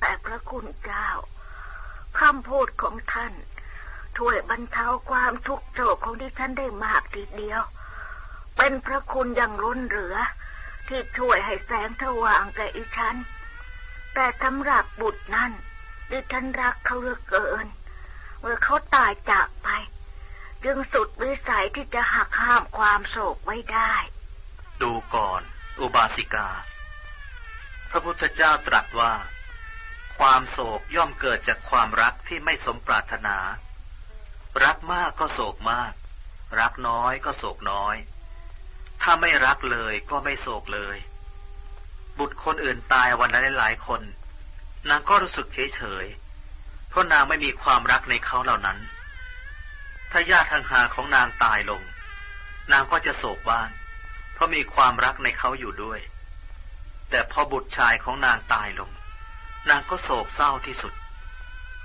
แต่พระคุณเจ้าคำพูดของท่านช่วยบรรเทาความทุกข์โศกของดิฉันได้มากทีเดียว เป็นพระคุณอย่างล้นเหลือ ที่ช่วยให้แสงสว่างแก่อีฉัน แต่สำหรับบุตรนั้นดิฉันรักเขาเหลือเกิน เมื่อเขาตายจากไป จึงสุดวิสัยที่จะหักห้ามความโศกไว้ได้ ดูก่อน อุบาสิกา พระพุทธเจ้าตรัสว่า ความโศกย่อมเกิดจากความรักที่ไม่สมปรารถนา รักมากก็โศกมาก รักน้อยก็โศกน้อย ถ้าไม่รักเลยก็ไม่โศกเลย บุตรคนอื่นตายวันละหลายคน นางก็รู้สึกเฉยเฉยเพราะนางไม่มีความรักในเขาเหล่านั้น ถ้าญาติทางหาของนางตายลง นางก็จะโศกบ้าง เพราะมีความรักในเขาอยู่ด้วย แต่พอบุตรชายของนางตายลง นางก็โศกเศร้าที่สุด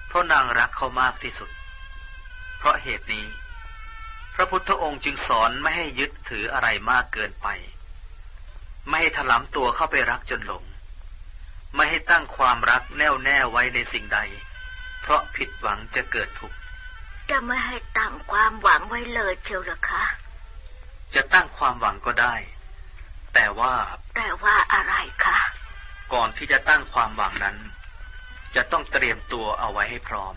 เพราะนางรักเขามากที่สุด เพราะเหตุนี้ พระพุทธองค์จึงสอนไม่ให้ยึดถืออะไรมากเกินไป ไม่ให้ถลำตัวเข้าไปรักจนหลง ไม่ให้ตั้งความรักแน่วแน่ไว้ในสิ่งใด เพราะผิดหวังจะเกิดทุกข์ จะไม่ให้ตั้งความหวังไว้เลยเชียวหรือคะ จะตั้งความหวังก็ได้ แต่ว่า แต่ว่าอะไรคะ ก่อนที่จะตั้งความหวังนั้น จะต้องเตรียมตัวเอาไว้ให้พร้อม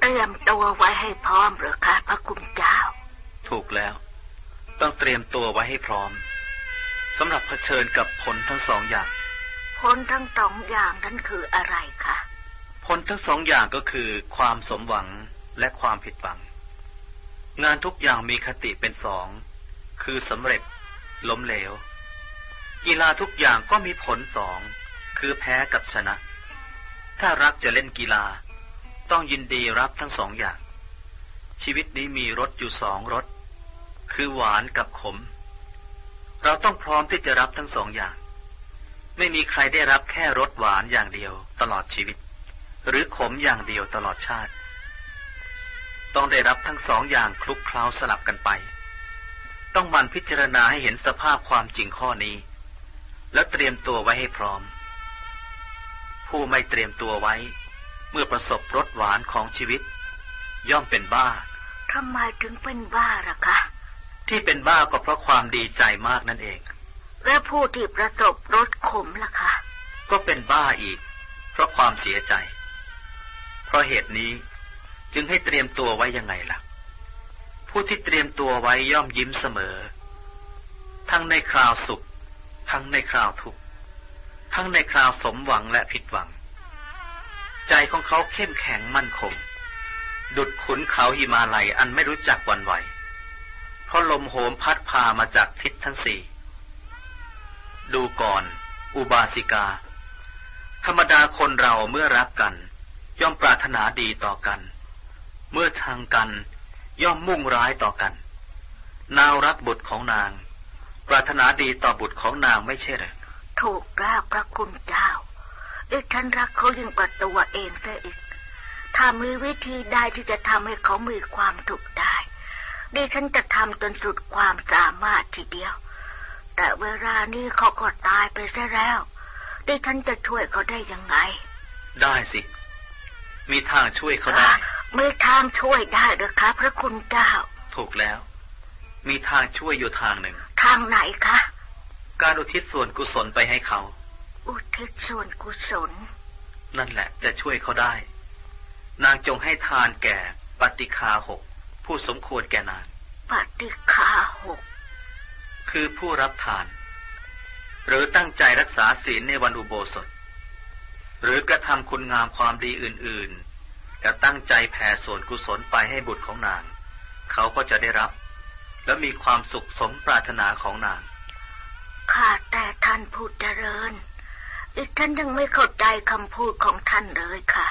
เตรียมตัวไว้ให้พร้อมหรือคะพระคุณเจ้า ถูกแล้ว ต้องเตรียมตัวไว้ให้พร้อมสำหรับเผชิญกับผลทั้งสองอย่าง ผลทั้งสองอย่างนั้นคืออะไรคะผลทั้งสองอย่างก็คือ ความสมหวังและความผิดหวัง งานทุกอย่างมีคติเป็นสอง คือสำเร็จ ล้มเหลว กีฬาทุกอย่างก็มีผลสอง คือแพ้กับชนะ ถ้ารักจะเล่นกีฬา ต้องยินดีรับทั้งสองอย่าง ชีวิตนี้มีรสอยู่สองรส คือหวานกับขม เราต้องพร้อมที่จะรับทั้งสองอย่าง ไม่มีใครได้รับแค่รสหวานอย่างเดียวตลอดชีวิต หรือขมอย่างเดียวตลอดชาติ ต้องได้รับทั้งสองอย่างคลุกเคล้าสลับกันไป ต้องมันพิจารณาให้เห็นสภาพความจริงข้อนี้ และเตรียมตัวไว้ให้พร้อม ผู้ไม่เตรียมตัวไว้ เมื่อประสบรสหวานของชีวิต ย่อมเป็นบ้าทำไมถึงเป็นบ้าล่ะคะ ที่เป็นบ้าก็เพราะความดีใจมากนั่นเอง และผู้ที่ประสบรสขมล่ะคะ ก็เป็นบ้าอีก เพราะความเสียใจ เพราะเหตุนี้จึงให้เตรียมตัวไว้ยังไงล่ะ ผู้ที่เตรียมตัวไว้ย่อมยิ้มเสมอ ทั้งในคราวสุข ทั้งในคราวทุกข์ ทั้งในคราวสมหวังและผิดหวัง ใจของเขาเข้มแข็งมั่นคง ดุดขุนเขาหิมาลัยอันไม่รู้จักหวันไหวเพ ราะลมโหมพัดพามาจากทิศทั้งสี่ ดูก่อน อุบาสิกา ธรรมดาคนเราเมื่อรักกัน ย่อมปรารถนาดีต่อกัน เมื่อทางกันย่อมมุ่งร้ายต่อกัน นาวรักบุตรของนาง ปรารถนาดีต่อบุตรของนางไม่ใช่หรือถูกแล้วพระคุณเจ้าดิฉันรักเขายิ่งกว่าตัวเองเสียอีก ถ้ามีวิธีใดที่จะทำให้เขามีความถูกได้ ดิฉันจะทำจนสุดความสามารถทีเดียว แต่เวลานี้เขาก็ตายไปซะแล้วดิฉันจะช่วยเขาได้ยังไง ได้สิ มีทางช่วยเขาได้ไม่ทางช่วยได้หรือคะ พระคุณเจ้า ถูกแล้ว มีทางช่วยอยู่ทางหนึ่ง ทางไหนคะ การอุทิศส่วนกุศลไปให้เขา อุทิศส่วนกุศล นั่นแหละจะช่วยเขาได้ นางจงให้ทานแก่ปฏิคาหก ผู้สมควรแก่นางปฏิคาหก คือผู้รับทาน หรือตั้งใจรักษาศีลในวันอุโบสถ หรือกระทำคุณงามความดีอื่นๆและตั้งใจแผ่ส่วนกุศลไปให้บุตรของนาง เขาก็จะได้รับ และมีความสุขสมปรารถนาของนางข้าแต่ท่านผู้เจริญอีกท่านยังไม่เข้าใจคำพูดของท่านเลยค่ะ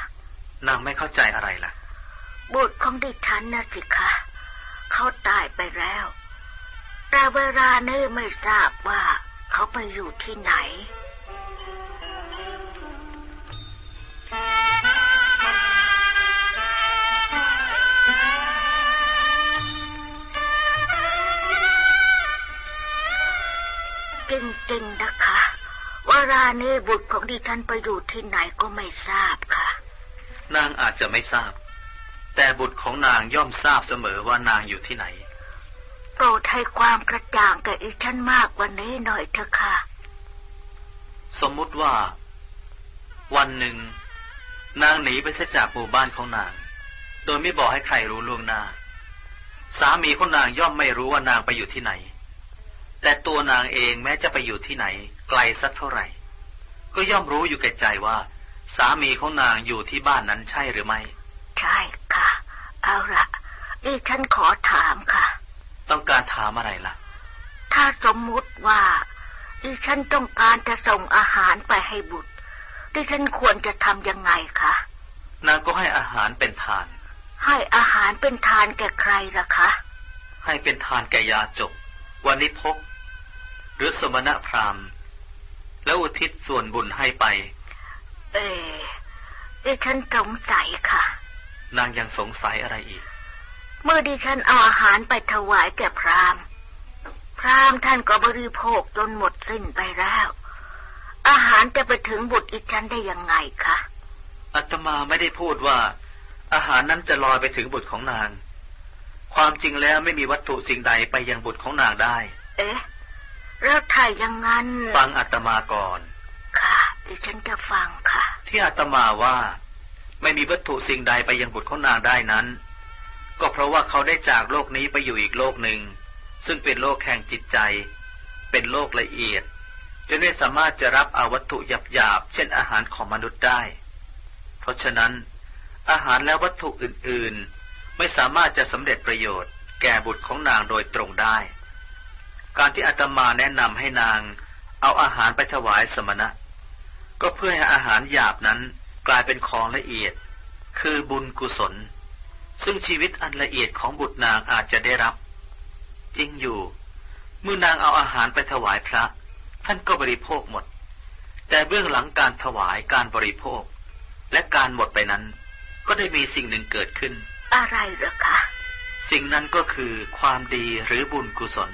นางไม่เข้าใจอะไรล่ะ บุตรของดิฉันนะสิคะเขาตายไปแล้ว แต่เวลานี้ไม่ทราบว่าเขาไปอยู่ที่ไหนจริงๆนะคะว่ารานี้บุตรของดิฉันไปอยู่ที่ไหนก็ไม่ทราบค่ะ นางอาจจะไม่ทราบ แต่บุตรของนางย่อมทราบเสมอว่านางอยู่ที่ไหน โปรดให้ความกระจ่างแก่อีฉันมากกว่านี้หน่อยเถอะค่ะ สมมุติว่า วันหนึ่ง นางหนีไปเสียจากหมู่บ้านของนาง โดยไม่บอกให้ใครรู้ล่วงหน้า สามีของนางย่อมไม่รู้ว่านางไปอยู่ที่ไหน แต่ตัวนางเองแม้จะไปอยู่ที่ไหน ไกลสักเท่าไหร่ ก็ย่อมรู้อยู่แก่ใจว่า สามีของนางอยู่ที่บ้านนั้นใช่หรือไม่ ใช่ค่ะ เอาละดิฉันขอถามค่ะ ต้องการถามอะไรล่ะ ถ้าสมมุติว่าดิฉันต้องการจะส่งอาหารไปให้บุตร ดิฉันควรจะทำยังไงคะนางก็ให้อาหารเป็นทาน ให้อาหารเป็นทานแก่ใครล่ะคะ ให้เป็นทานแก่ยาจกวันนิพก หรือสมณพราหมณ์ แล้วอุทิศส่วนบุญให้ไป เออดิฉันสงสัยค่ะ นางยังสงสัยอะไรอีก เมื่อดิฉันเอาอาหารไปถวายแก่พราหมณ์ พราหมณ์ท่านก็บริโภคจนหมดสิ้นไปแล้ว อาหารจะไปถึงบุตรอีฉันได้ยังไงคะอาตมาไม่ได้พูดว่า อาหารนั้นจะลอยไปถึงบุตรของนาง ความจริงแล้วไม่มีวัตถุสิ่งใดไปยังบุตรของนางได้ เอ๊ะแล้วถ้าอย่างนั้น ฟังอาตมาก่อน ค่ะดิฉันจะฟังค่ะ ที่อาตมาว่า ไม่มีวัตถุสิ่งใดไปยังบุตรของนางได้นั้น ก็เพราะว่าเขาได้จากโลกนี้ไปอยู่อีกโลกหนึ่ง ซึ่งเป็นโลกแห่งจิตใจ เป็นโลกละเอียดจนไม่สามารถจะรับเอาวัตถุหยาบๆเช่นอาหารของมนุษย์ได้ เพราะฉะนั้น อาหารและวัตถุอื่นๆ ไม่สามารถจะสำเร็จประโยชน์ แก่บุตรของนางโดยตรงได้ การที่อาตมาแนะนำให้นาง เอาอาหารไปถวายสมณะ ก็เพื่อให้อาหารหยาบนั้น กลายเป็นของละเอียด คือบุญกุศล ซึ่งชีวิตอันละเอียดของบุตรนางอาจจะได้รับ จริงอยู่ เมื่อนางเอาอาหารไปถวายพระ ท่านก็บริโภคหมด แต่เบื้องหลังการถวายการบริโภค และการหมดไปนั้น ก็ได้มีสิ่งหนึ่งเกิดขึ้น อะไรเหรอคะ สิ่งนั้นก็คือความดีหรือบุญกุศล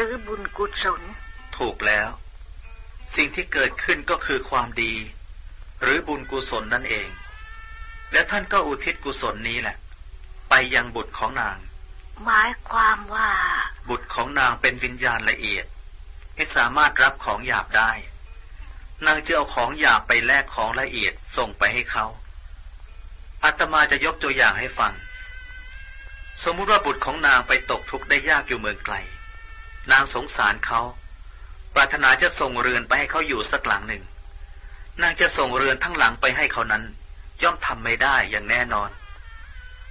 หรือบุญกุศล ถูกแล้ว สิ่งที่เกิดขึ้นก็คือความดี หรือบุญกุศลนั่นเอง และท่านก็อุทิศกุศลนี้แหละ ไปยังบุตรของนาง หมายความว่า บุตรของนางเป็นวิญญาณละเอียด ไม่สามารถรับของหยาบได้ นางจะเอาของหยาบไปแลกของละเอียดส่งไปให้เขาอาตมาจะยกตัวอย่างให้ฟัง สมมุติว่าบุตรของนางไปตกทุกข์ได้ยากอยู่เมืองไกล นางสงสารเขาปรารถนาจะส่งเรือนไปให้เขาอยู่สักหลังหนึ่ง นางจะส่งเรือนทั้งหลังไปให้เขานั้น ย่อมทำไม่ได้อย่างแน่นอน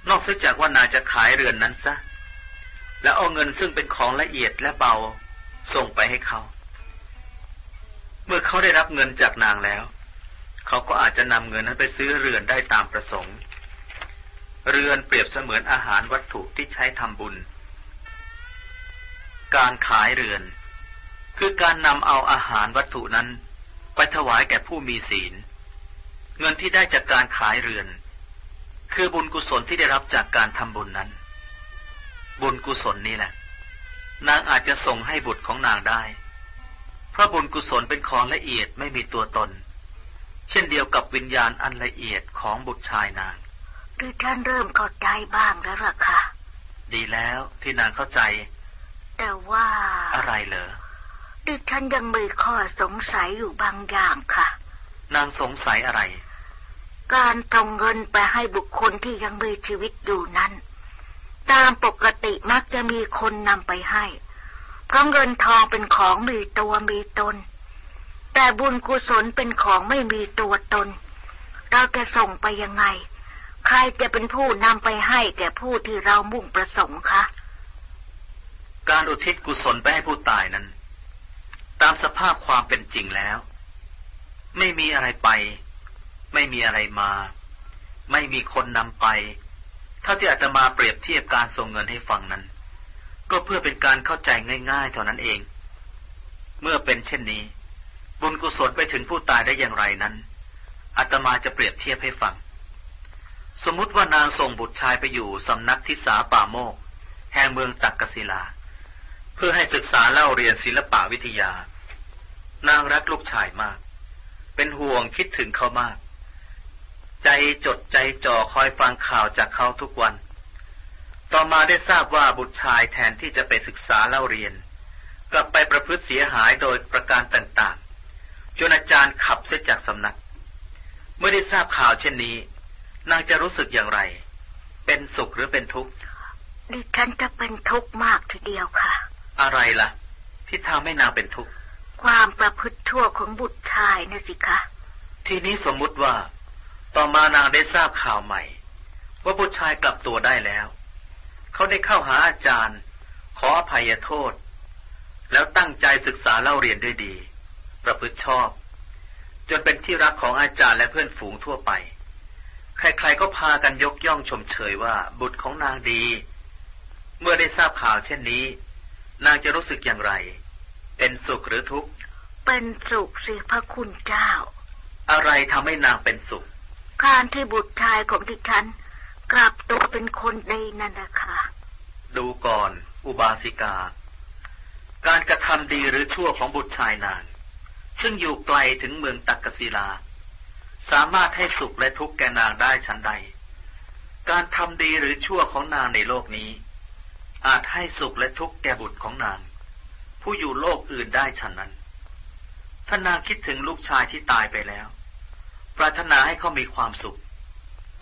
นอกจากว่านางจะขายเรือนนั้นซะ แล้วเอาเงินซึ่งเป็นของละเอียดและเบาส่งไปให้เขา เมื่อเขาได้รับเงินจากนางแล้ว เขาก็อาจจะนำเงินนั้นไปซื้อเรือนได้ตามประสงค์ เรือนเปรียบเสมือนอาหารวัตถุที่ใช้ทำบุญ การขายเรือน คือการนำเอาอาหารวัตถุนั้น ไปถวายแก่ผู้มีศีล เงินที่ได้จากการขายเรือน คือบุญกุศลที่ได้รับจากการทำบุญนั้น บุญกุศลนี้แหละ นางอาจจะส่งให้บุตรของนางได้ เพราะบุญกุศลเป็นของละเอียดไม่มีตัวตน เช่นเดียวกับวิญญาณอันละเอียดของบุตรชายนางดิฉันเริ่มเข้าใจบ้างแล้วล่ะค่ะ ดีแล้วที่นางเข้าใจ แต่ว่า อะไรเหรอ ดิฉันยังมีข้อสงสัยอยู่บางอย่างค่ะ นางสงสัยอะไร การส่งเงินไปให้บุคคลที่ยังมีชีวิตอยู่นั้น ตามปกติมักจะมีคนนำไปให้ เพราะเงินทองเป็นของมีตัวมีตน แต่บุญกุศลเป็นของไม่มีตัวตน เราจะส่งไปยังไง ใครจะเป็นผู้นำไปให้แก่ผู้ที่เรามุ่งประสงค์คะ การอุทิศกุศลไปให้ผู้ตายนั้น ตามสภาพความเป็นจริงแล้ว ไม่มีอะไรไป ไม่มีอะไรมา ไม่มีคนนำไปเท่าที่อาตมาเปรียบเทียบการส่งเงินให้ฟังนั้น ก็เพื่อเป็นการเข้าใจง่าย ๆ เท่านั้นเอง เมื่อเป็นเช่นนี้ บุญกุศลไปถึงผู้ตายได้อย่างไรนั้นอาตมาจะเปรียบเทียบให้ฟัง สมมติว่านางส่งบุตรชายไปอยู่สำนักทิสาป่าโมก แห่งเมืองตักกศิลา เพื่อให้ศึกษาเล่าเรียนศิลปะวิทยา นางรักลูกชายมาก เป็นห่วงคิดถึงเขามาก ใจจดใจจ่อคอยฟังข่าวจากเขาทุกวัน ต่อมาได้ทราบว่าบุตรชายแทนที่จะไปศึกษาเล่าเรียน กลับไปประพฤติเสียหายโดยประการต่างๆจนอาจารย์ขับเสียจากสำนัก เมื่อได้ทราบข่าวเช่นนี้ นางจะรู้สึกอย่างไร เป็นสุขหรือเป็นทุกข์ดิฉันจะเป็นทุกข์มากทีเดียวค่ะ อะไรล่ะ ที่ทำให้นางเป็นทุกข์ ความประพฤติชั่วของบุตรชายนะสิคะ ทีนี้สมมุติว่า ต่อมานางได้ทราบข่าวใหม่ ว่าบุตรชายกลับตัวได้แล้ว เขาได้เข้าหาอาจารย์ ขออภัยโทษ แล้วตั้งใจศึกษาเล่าเรียนด้วยดี ประพฤติชอบ จนเป็นที่รักของอาจารย์และเพื่อนฝูงทั่วไป ใครๆก็พากันยกย่องชมเชยว่าบุตรของนางดี เมื่อได้ทราบข่าวเช่นนี้ นางจะรู้สึกอย่างไร เป็นสุขหรือทุกข์ เป็นสุขสิพระคุณเจ้า อะไรทำให้นางเป็นสุข การที่บุตรชายของดิฉัน กลับตัวเป็นคนดีนั่นนะคะ ดูก่อน อุบาสิกา การกระทำดีหรือชั่วของบุตรชายนาง ซึ่งอยู่ไกลถึงเมืองตักกศิลา สามารถให้สุขและทุกข์แก่นางได้ชั้นใด การทำดีหรือชั่วของนางในโลกนี้ อาจให้สุขและทุกข์แก่บุตรของนาง ผู้อยู่โลกอื่นได้ฉันนั้นถ้านางคิดถึงลูกชายที่ตายไปแล้ว ปรารถนาให้เขามีความสุข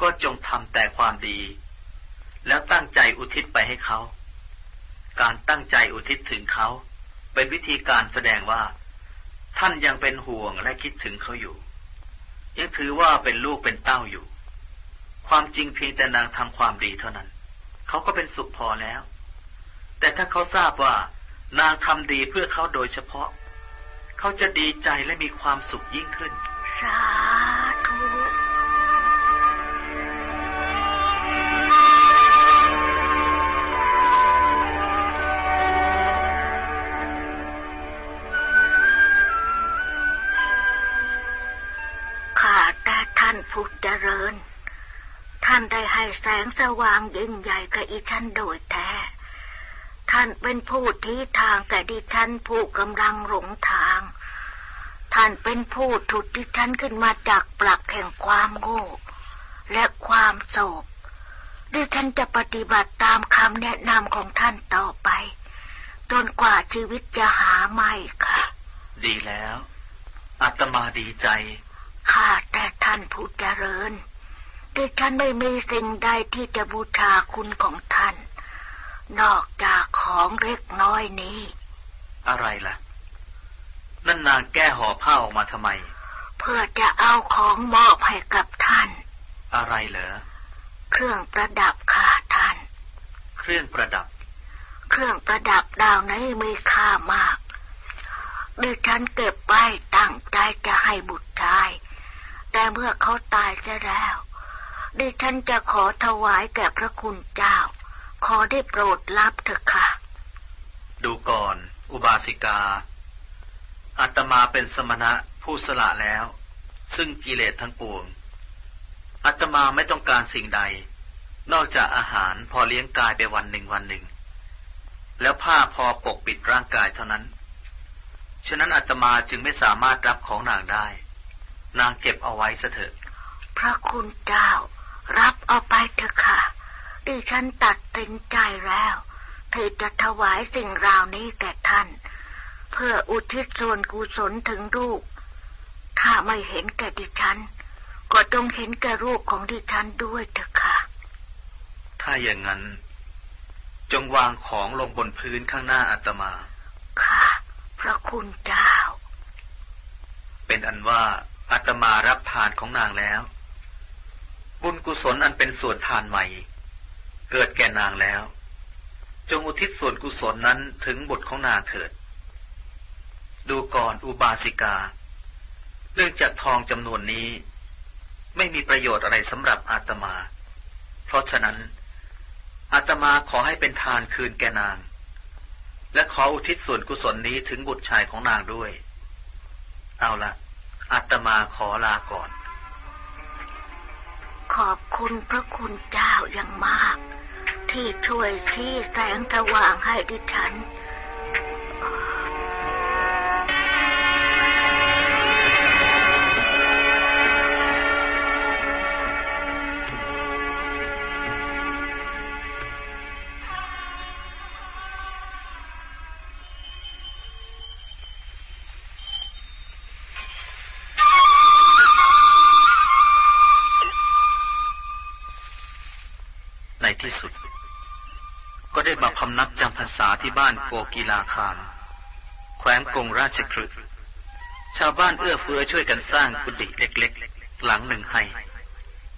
ก็จงทำแต่ความดี แล้วตั้งใจอุทิศไปให้เขา การตั้งใจอุทิศถึงเขาเป็นวิธีการแสดงว่า ท่านยังเป็นห่วงและคิดถึงเขาอยู่ ยังถือว่าเป็นลูกเป็นเต้าอยู่ ความจริงเพียงแต่นางทำความดีเท่านั้น เขาก็เป็นสุขพอแล้ว แต่ถ้าเขาทราบว่านางทำดีเพื่อเขาโดยเฉพาะ เขาจะดีใจและมีความสุขยิ่งขึ้น สาธุข้าแต่ท่านผู้เจริญ ท่านได้ให้แสงสว่างยิ่งใหญ่กับอีฉันโดยแท้ ท่านเป็นผู้ที่ทางแต่ดิฉันผู้กำลังหลงทาง ท่านเป็นผู้ถุดดิฉันขึ้นมาจากปลักแห่งความโง่ และความโศกดิฉันจะปฏิบัติตามคำแนะนำของท่านต่อไปจนกว่าชีวิตจะหาไม่ค่ะ ดีแล้วอาตมาดีใจข้าแต่ท่านผู้เจริญดิฉันไม่มีสิ่งใดที่จะบูชาคุณของท่าน นอกจากของเล็กน้อยนี้ อะไรล่ะ นั่นนางแก้ห่อผ้าออกมาทำไม เพื่อจะเอาของมอบให้กับท่าน อะไรเหรอ เครื่องประดับค่ะท่าน เครื่องประดับ เครื่องประดับดาวนี้มีค่ามากดิฉันเก็บไว้ตั้งใจจะให้บุตรชาย แต่เมื่อเขาตายจะแล้วดิฉันจะขอถวายแก่พระคุณเจ้า ขอได้โปรดรับเถอะค่ะ ดูก่อน อุบาสิกาอาตมาเป็นสมณะผู้สละแล้ว ซึ่งกิเลสทั้งปวงอาตมาไม่ต้องการสิ่งใด นอกจากอาหารพอเลี้ยงกายไปวันหนึ่งวันหนึ่ง แล้วผ้าพอปกปิดร่างกายเท่านั้น ฉะนั้นอาตมาจึงไม่สามารถรับของนางได้ นางเก็บเอาไว้เถิดพระคุณเจ้า รับเอาไปเถอะค่ะ ดิฉันตัดสินใจแล้วที่จะถวายสิ่งราวนี้แก่ท่าน เพื่ออุทิศส่วนกุศลถึงลูก ถ้าไม่เห็นแก่ดิฉัน ก็ต้องเห็นแก่รูปของดิฉันด้วยเถอะค่ะ ถ้าอย่างนั้น จงวางของลงบนพื้นข้างหน้าอาตมา ค่ะ พระคุณเจ้า เป็นอันว่าอาตมารับทานของนางแล้ว บุญกุศลอันเป็นส่วนทานใหม่ เกิดแก่นางแล้ว จงอุทิศส่วนกุศลนั้นถึงบุตรของนางเถิด ดูก่อนอุบาสิกาเนื่องจากทองจำนวนนี้ ไม่มีประโยชน์อะไรสำหรับอาตมา เพราะฉะนั้นอาตมาขอให้เป็นทานคืนแก่นาง และขออุทิศส่วนกุศลนี้ถึงบุตรชายของนางด้วย เอาละอาตมาขอลาก่อน ขอบคุณพระคุณเจ้าอย่างมาก ที่ช่วยชี้แสงสว่างให้ดิฉันในที่สุดำนักจำพรรษาที่บ้านโกกีลาคาม แขวงกงราชคฤห์ชาวบ้านเอื้อเฟื้อช่วยกันสร้างกุฏิเล็กๆ หลังหนึ่งให้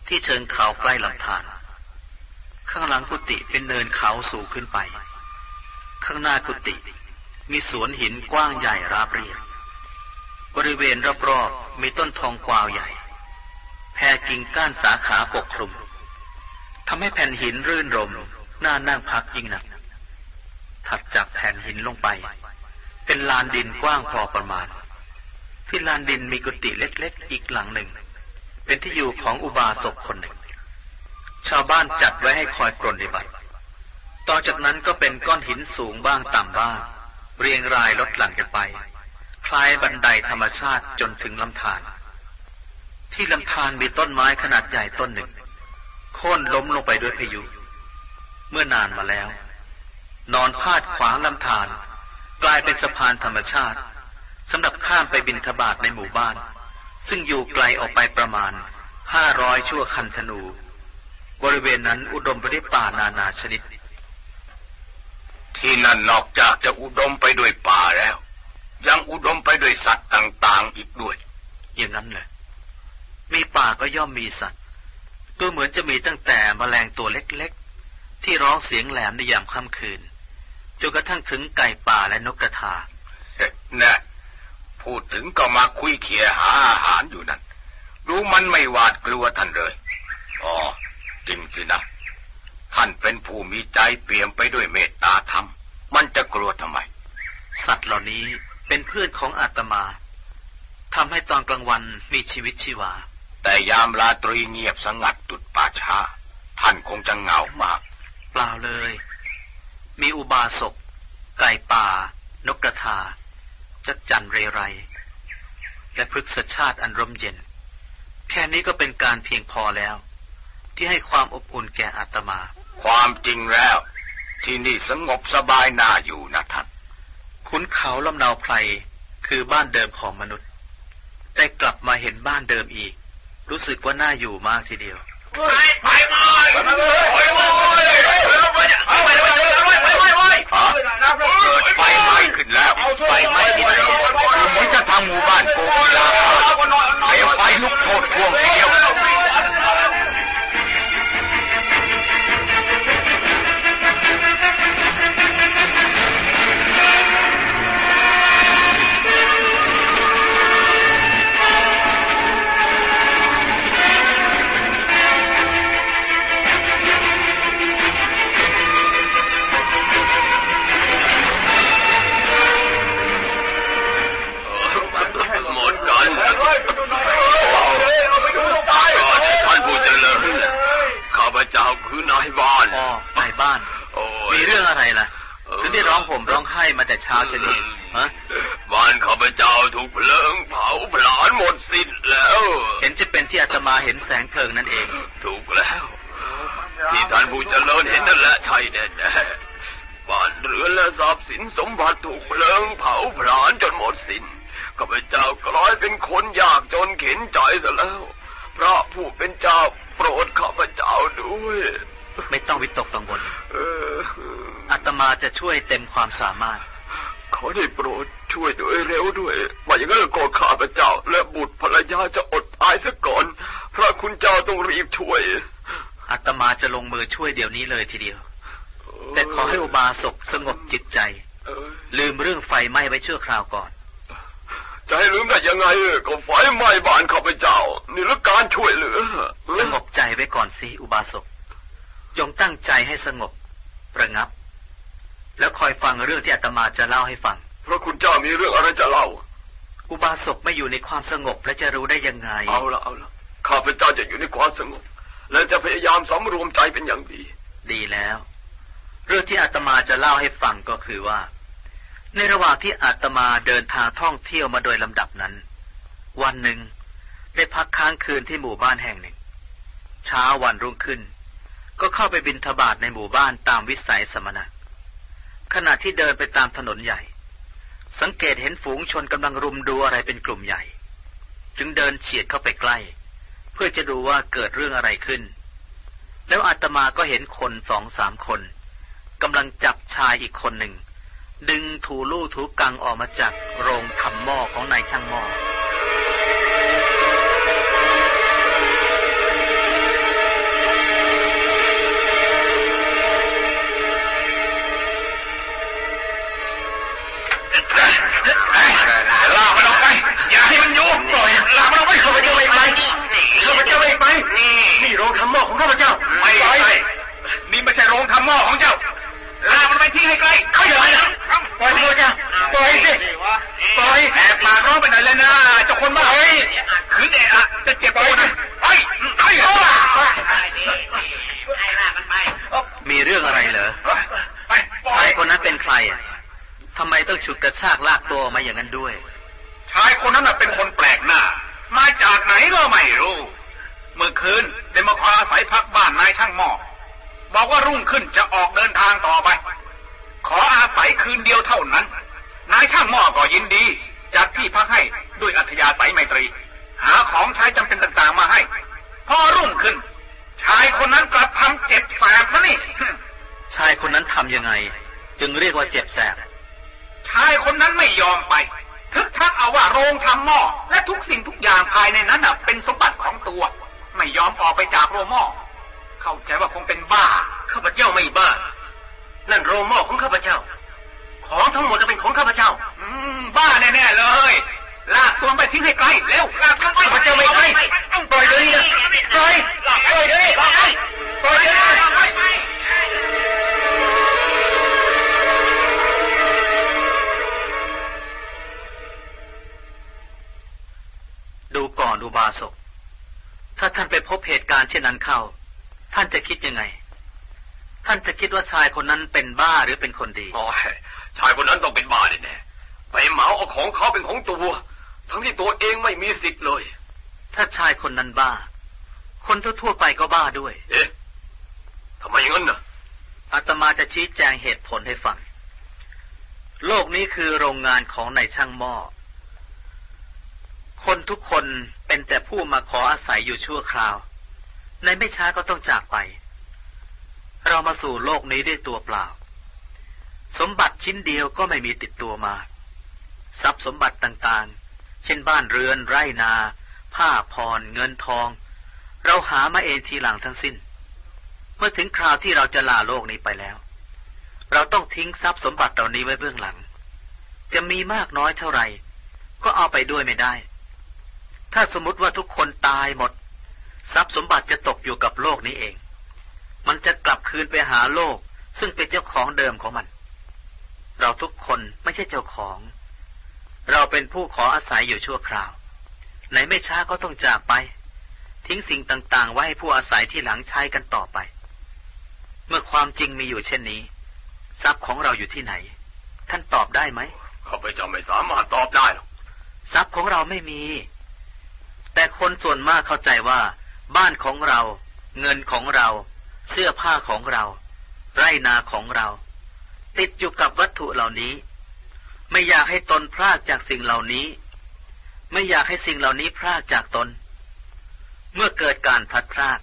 ที่เชิงเขาใกล้ลำธารข้างหลังกุฏิเป็นเนินเขาสูงขึ้นไป ข้างหน้ากุฏิมีสวนหินกว้างใหญ่ราบเรียบบริเวณรอบๆมีต้นทองกวาวใหญ่แผ่กิ่งก้านสาขาปกคลุมทำให้แผ่นหินรื่นรมน่านั่งพักยิ่งนัก ถัดจากแผ่นหินลงไป เป็นลานดินกว้างพอประมาณ ที่ลานดินมีกุฏิเล็กๆ อีกหลังหนึ่ง เป็นที่อยู่ของอุบาสกคนหนึ่ง ชาวบ้านจัดไว้ให้คอยปรนนิบัติ ต่อจากนั้นก็เป็นก้อนหินสูงบ้างต่ำบ้าง เรียงรายลดหลั่นกันไป คล้ายบันไดธรรมชาติจนถึงลำธารที่ลำธารมีต้นไม้ขนาดใหญ่ต้นหนึ่งโค่นล้มลงไปด้วยพายุ เมื่อนานมาแล้ว นอนพาดขวางลำธารกลายเป็นสะพานธรรมชาติสำหรับข้ามไปบินทบาทในหมู่บ้าน ซึ่งอยู่ไกลออกไปประมาณห้าร้อยชั่วคันธนู บริเวณนั้นอุดมไปด้วยป่านานาชนิด ที่นั่นนอกจากจะอุดมไปด้วยป่าแล้ว ยังอุดมไปด้วยสัตว์ต่างๆอีกด้วย อย่างนั้นเลยมีป่าก็ย่อมมีสัตว์ดูเหมือนจะมีตั้งแต่แมลงตัวเล็กๆ ที่ร้องเสียงแหลมในยามค่ำคืน จนกระทั่งถึงไก่ป่าและนกกระทานะพูดถึงก็มาคุยเคียหาอาหารอยู่นั่นดูมันไม่หวาดกลัวท่านเลย อ๋อ จริงสินะ ท่านเป็นผู้มีใจเปี่ยมไปด้วยเมตตาธรรม มันจะกลัวทำไม สัตว์เหล่านี้เป็นเพื่อนของอาตมาทำให้ตอนกลางวันมีชีวิตชีวา แต่ยามราตรีเงียบสงัดตุดป่าช้า ท่านคงจะเหงามาก เปล่าเลย มีอุบาสก ไก่ป่า นกกระทา จักจันเรไร และพฤกษชาติอันร่มเย็น แค่นี้ก็เป็นการเพียงพอแล้ว ที่ให้ความอบอุ่นแก่อาตมา ความจริงแล้ว ที่นี่สงบสบายน่าอยู่นะท่านขุนเขาลำนาวไพรคือบ้านเดิมของมนุษย์ได้กลับมาเห็นบ้านเดิมอีก รู้สึกว่าน่าอยู่มากทีเดียวไปไปเลยไปเลยไปเลย เกิดไฟไหม้ขึ้นแล้วไฟไหม้ที่ไหนดูเหมือนจะทางหมู่บ้านโกกีฬาเปลวไฟลุกโชนท่วมทีเดียวหม ช่วยด้วยเร็วด้วยว่าอย่างนั้นก็ข้าพเจ้า และบุตรภรรยาจะอดตายซะก่อน พระคุณเจ้าต้องรีบช่วยอาตมาจะลงมือช่วยเดี๋ยวนี้เลยทีเดียว แต่ขอให้อุบาสกสงบจิตใจเออลืมเรื่องไฟไหม้ไว้ชั่วคราวก่อน จะให้ลืมได้ยังไงก็ไฟไหม้บ้านข้าพเจ้า นี่ละการช่วยเหลือสงบใจไว้ก่อนสิอุบาสกจงตั้งใจให้สงบระงับ แล้วคอยฟังเรื่องที่อาตมาจะเล่าให้ฟัง พระคุณเจ้ามีเรื่องอะไรจะเล่า อุบาสกไม่อยู่ในความสงบและจะรู้ได้ยังไง เอาละเอาละข้าพเจ้าจะอยู่ในความสงบ และจะพยายามสำรวมใจเป็นอย่างดี ดีแล้ว เรื่องที่อาตมาจะเล่าให้ฟังก็คือว่า ในระหว่างที่อาตมาเดินทางท่องเที่ยวมาโดยลำดับนั้น วันหนึ่งได้พักค้างคืนที่หมู่บ้านแห่งหนึ่ง เช้าวันรุ่งขึ้น ก็เข้าไปบินทบาทในหมู่บ้านตามวิสัยสมณะขณะที่เดินไปตามถนนใหญ่ สังเกตเห็นฝูงชนกำลังรุมดูอะไรเป็นกลุ่มใหญ่ จึงเดินเฉียดเข้าไปใกล้ เพื่อจะดูว่าเกิดเรื่องอะไรขึ้น แล้วอาตมาก็เห็นคนสองสามคนกำลังจับชายอีกคนหนึ่ง ดึงถูลู่ถูกังออกมาจากโรงทำหม้อของนายช่างหม้อ ของข้าพเจ้า ไม่ใช่นี่ไม่ใช่โรงทำหม้อของเจ้าลากมันไปทิ้งให้ไกลเขาอย่าไปนะปล่อยข้าพเจ้าปล่อยสิปล่อยแอบปากร้องไปหน่อยเลยนะเจ้าคนบ้าเฮ้ยขืนเอะอะจะเจ็บตัวนะไปไปเอามีเรื่องอะไรเหรอไปปล่อชายยคนนั้นเป็นใครอะทำไมต้องฉุดกระชากลากตัวออกมาอย่างนั้นด้วย ชายคนนั้นน่ะเป็นคนแปลกหน้า มาจากไหนก็ไม่รู้ เมื่อคืน ได้มาขออาศัยพักบ้านนายช่างหม้อบอกว่ารุ่งขึ้นจะออกเดินทางต่อไป ขออาศัยคืนเดียวเท่านั้น นายช่างหม้อก็ยินดีจัดที่พักให้ด้วยอัธยาศัยไมตรี หาของใช้จำเป็นต่างๆมาให้ พอรุ่งขึ้น ชายคนนั้นกลับทำเจ็บแสบนะนี่ชายคนนั้นทำยังไง จึงเรียกว่าเจ็บแสบชายคนนั้นไม่ยอมไปทึกทักเอาว่าโรงทำหม้อและทุกสิ่งทุกอย่างภายในนั้นน่ะเป็นสมบัติของตัว ไม่ยอมออกไปจากโรงหม้อเข้าใจว่าคงเป็นบ้าข้าพเจ้าไม่บ้า นั่นโรงหม้อของข้าพเจ้า ของทั้งหมดจะเป็นของข้าพเจ้า อืมบ้าแน่ๆเลย ลากตัวไปทิ้งให้ไกลเร็วลากตัวไปข้าพเจ้าไม่ การณ์เช่นนั้นเข้า ท่านจะคิดยังไง ท่านจะคิดว่าชายคนนั้นเป็นบ้าหรือเป็นคนดีโอ้ยชายคนนั้นต้องเป็นบ้าแน่ๆไปเหมาเอาของเขาเป็นของตัว ทั้งที่ตัวเองไม่มีสิทธิ์เลย ถ้าชายคนนั้นบ้า คนทั่วๆไปก็บ้าด้วย เอ๊ะทำไมอย่างนั้นน่ะอาตมาจะชี้แจงเหตุผลให้ฟัง โลกนี้คือโรงงานของนายช่างหม้อ คนทุกคนเป็นแต่ผู้มาขออาศัยอยู่ชั่วคราว ในไม่ช้าก็ต้องจากไป เรามาสู่โลกนี้ด้วยตัวเปล่า สมบัติชิ้นเดียวก็ไม่มีติดตัวมา ทรัพย์สมบัติต่างๆ เช่นบ้านเรือนไร่นา ผ้าพรเงินทอง เราหามาเองทีหลังทั้งสิ้น เมื่อถึงคราวที่เราจะลาโลกนี้ไปแล้ว เราต้องทิ้งทรัพย์สมบัติเหล่านี้ไว้เบื้องหลัง จะมีมากน้อยเท่าไหร่ ก็เอาไปด้วยไม่ได้ ถ้าสมมติว่าทุกคนตายหมด ทรัพย์สมบัติจะตกอยู่กับโลกนี้เอง มันจะกลับคืนไปหาโลก ซึ่งเป็นเจ้าของเดิมของมัน เราทุกคนไม่ใช่เจ้าของ เราเป็นผู้ขออาศัยอยู่ชั่วคราวไหนไม่ช้าก็ต้องจากไป ทิ้งสิ่งต่างๆ ไว้ให้ผู้อาศัยที่หลังใช้กันต่อไป เมื่อความจริงมีอยู่เช่นนี้ ทรัพย์ของเราอยู่ที่ไหน ท่านตอบได้ไหมข้าพเจ้าไม่สามารถตอบได้หรอกทรัพย์ของเราไม่มี แต่คนส่วนมากเข้าใจว่า บ้านของเรา เงินของเรา เสื้อผ้าของเรา ไร่นาของเรา ติดอยู่กับวัตถุเหล่านี้ ไม่อยากให้ตนพลากจากสิ่งเหล่านี้ ไม่อยากให้สิ่งเหล่านี้พลากจากตน เมื่อเกิดการพลัดพราก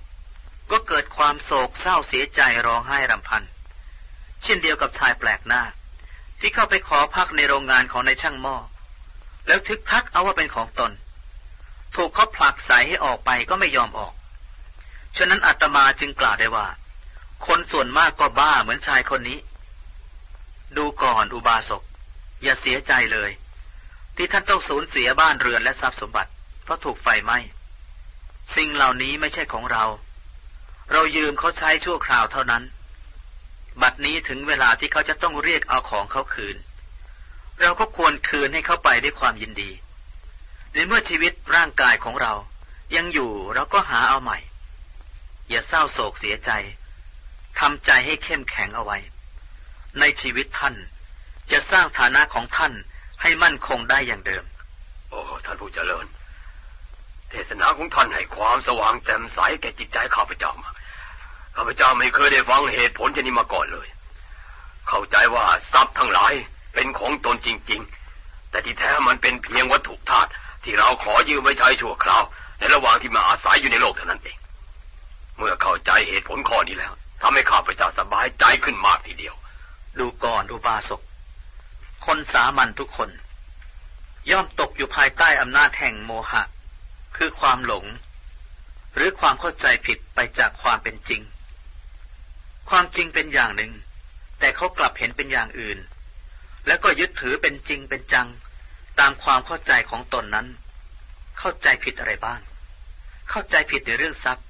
ก็เกิดความโศกเศร้าเสียใจร้องไห้รำพัน เช่นเดียวกับชายแปลกหน้า ที่เข้าไปขอพักในโรงงานของนายช่างหม้อแล้วทึกทักเอาว่าเป็นของตน ถูกเขาผลักใสให้ออกไปก็ไม่ยอมออก ฉะนั้นอาตมาจึงกล่าวได้ว่า คนส่วนมากก็บ้าเหมือนชายคนนี้ ดูก่อนอุบาสก อย่าเสียใจเลย ที่ท่านต้องสูญเสียบ้านเรือนและทรัพย์สมบัติ เพราะถูกไฟไหม้สิ่งเหล่านี้ไม่ใช่ของเรา เรายืมเขาใช้ชั่วคราวเท่านั้น บัดนี้ถึงเวลาที่เขาจะต้องเรียกเอาของเขาคืน เราก็ควรคืนให้เขาไปด้วยความยินดี ในเมื่อชีวิตร่างกายของเรา ยังอยู่เราก็หาเอาใหม่ อย่าเศร้าโศกเสียใจทำใจให้เข้มแข็งเอาไว้ ในชีวิตท่านจะสร้างฐานะของท่านให้มั่นคงได้อย่างเดิม โอ้ท่านผู้เจริญ เทศนาของท่านให้ความสว่างแจ่มใสแก่จิตใจข้าพเจ้ามาข้าพเจ้าไม่เคยได้ฟังเหตุผลชนี้มาก่อนเลย เข้าใจว่าทรัพย์ทั้งหลายเป็นของตนจริง ๆ แต่ที่แท้มันเป็นเพียงวัตถุธาตุ ที่เราขอยืมไว้ใช้ชั่วคราว ในระหว่างที่มาอาศัยอยู่ในโลกเท่านั้นเอง เมื่อเข้าใจเหตุผลข้อนี้แล้วทำให้ข้าพเจ้าสบายใจขึ้นมากทีเดียว ดูก่อนอุบาสก คนสามัญทุกคน ย่อมตกอยู่ภายใต้อำนาจแห่งโมหะ คือความหลง หรือความเข้าใจผิดไปจากความเป็นจริง ความจริงเป็นอย่างหนึ่ง แต่เขากลับเห็นเป็นอย่างอื่น แล้วก็ยึดถือเป็นจริงเป็นจัง ตามความเข้าใจของตนนั้น เข้าใจผิดอะไรบ้าง เข้าใจผิดในเรื่องทรัพย์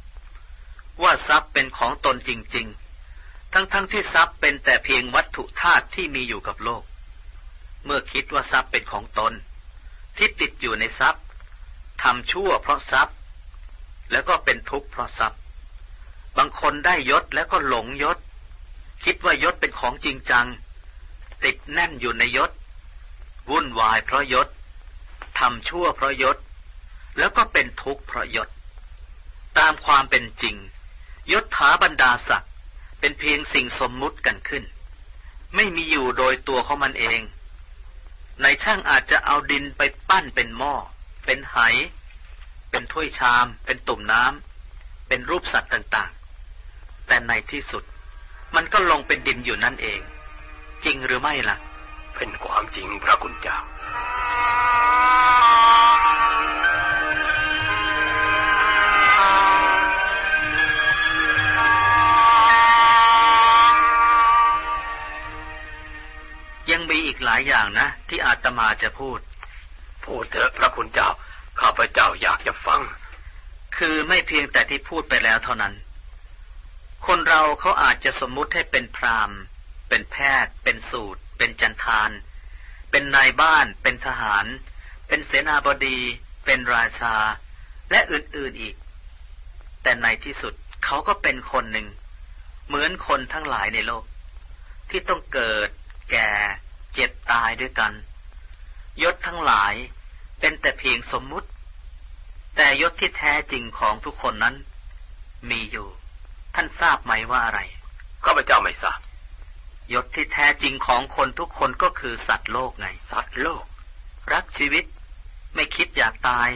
ว่าทรัพย์เป็นของตนจริง ๆ ทั้งๆทที่ทรัพย์เป็นแต่เพียงวัตถุธาตุที่มีอยู่กับโลก เมื่อคิดว่าทรัพย์เป็นของตน ที่ติดอยู่ในทรัพย์ทำชั่วเพราะทรัพย์ แล้วก็เป็นทุกข์เพราะทรัพย์ บางคนได้ยศแล้วก็หลงยศ คิดว่ายศเป็นของจริงจัง ติดแน่นอยู่ในยศ วุ่นวายเพราะยศทำชั่วเพราะยศ แล้วก็เป็นทุกข์เพราะยศ ตามความเป็นจริง ยศถาบรรดาศักดิ์เป็นเพียงสิ่งสมมุติกันขึ้น ไม่มีอยู่โดยตัวของมันเองในช่างอาจจะเอาดินไปปั้นเป็นหม้อ เป็นไห เป็นถ้วยชาม เป็นตุ่มน้ำ เป็นรูปสัตว์ต่างๆ แต่ในที่สุด มันก็ลงเป็นดินอยู่นั่นเอง จริงหรือไม่ล่ะ เป็นความจริงพระคุณเจ้ายังมีอีกหลายอย่างนะ ที่อาตมาจะพูด พูดเถอะพระคุณเจ้า ข้าพเจ้าอยากจะฟัง คือไม่เพียงแต่ที่พูดไปแล้วเท่านั้น คนเราเขาอาจจะสมมุติให้เป็นพราหมณ์ เป็นแพทย์ เป็นสูตร เป็นจันทาน เป็นนายบ้าน เป็นทหาร เป็นเสนาบดี เป็นราชา และอื่นๆอีก แต่ในที่สุดเขาก็เป็นคนหนึ่ง เหมือนคนทั้งหลายในโลก ที่ต้องเกิด แก่ เจ็บตายด้วยกัน ยศทั้งหลายเป็นแต่เพียงสมมุติ แต่ยศที่แท้จริงของทุกคนนั้น มีอยู่ ท่านทราบไหมว่าอะไรข้าพเจ้าไม่ทราบ ยศที่แท้จริงของคนทุกคนก็คือสัตว์โลกไง สัตว์โลก รักชีวิต ไม่คิดอยากตาย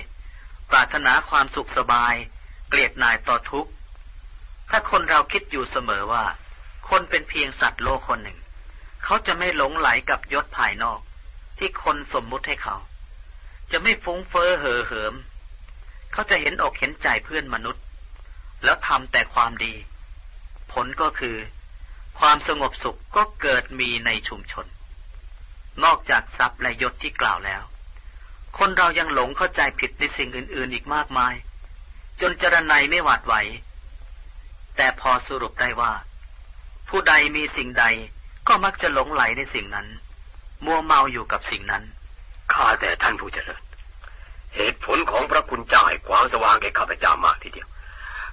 ปรารถนาความสุขสบาย เกลียดนายต่อทุกข์ ถ้าคนเราคิดอยู่เสมอว่า คนเป็นเพียงสัตว์โลกคนหนึ่ง เขาจะไม่หลงไหลกับยศภายนอก ที่คนสมมุติให้เขา จะไม่ฟุ้งเฟ้อเห่อเหิม เขาจะเห็นอกเห็นใจเพื่อนมนุษย์ แล้วทำแต่ความดี ผลก็คือ ความสงบสุขก็เกิดมีในชุมชน นอกจากทรัพย์และยศที่กล่าวแล้ว คนเรายังหลงเข้าใจผิดในสิ่งอื่น ๆ อีกมากมาย จนจรนัยไม่หวาดไหว แต่พอสรุปได้ว่า ผู้ใดมีสิ่งใดก็มักจะหลงไหลในสิ่งนั้น มัวเมาอยู่กับสิ่งนั้น ข้าแต่ท่านผู้เจริญ เหตุผลของพระคุณเจ้าให้ความสว่างแก่ข้าพเจ้ามากทีเดียว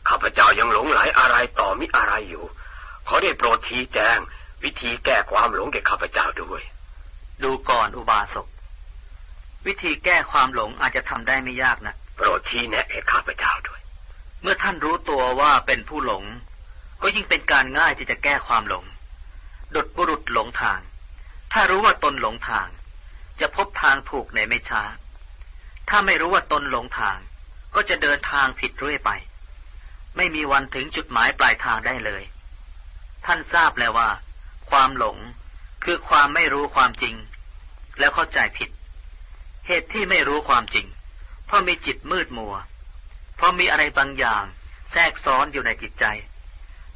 ข้าพเจ้ายังหลงไหลอะไรต่อมิอะไรอยู่ ขอได้โปรดทีแจง วิธีแก้ความหลงแก่ข้าพเจ้าด้วย ดูก่อนอุบาสก วิธีแก้ความหลงอาจจะทำได้ไม่ยากนะโปรดทีแนะแก่ข้าพเจ้าด้วย เมื่อท่านรู้ตัวว่าเป็นผู้หลง ก็ยิ่งเป็นการง่ายที่จะแก้ความหลงดุดบุรุษหลงทาง ถ้ารู้ว่าตนหลงทาง จะพบทางถูกในไม่ช้า ถ้าไม่รู้ว่าตนหลงทาง ก็จะเดินทางผิดเรื่อยไป ไม่มีวันถึงจุดหมายปลายทางได้เลย ท่านทราบแล้วว่า ความหลงคือความไม่รู้ความจริง แล้วเข้าใจผิด เหตุที่ไม่รู้ความจริง เพราะมีจิตมืดมัว เพราะมีอะไรบางอย่าง แทรกซ้อนอยู่ในจิตใจ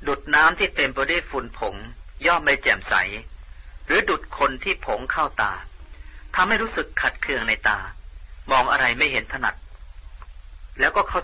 ดุดน้ำที่เต็มไปด้วยฝุ่นผง ย่อมไม่แจ่มใส หรือดุดคนที่ผงเข้าตาทำให้รู้สึกขัดเคืองในตา มองอะไรไม่เห็นถนัด แล้วก็เข้า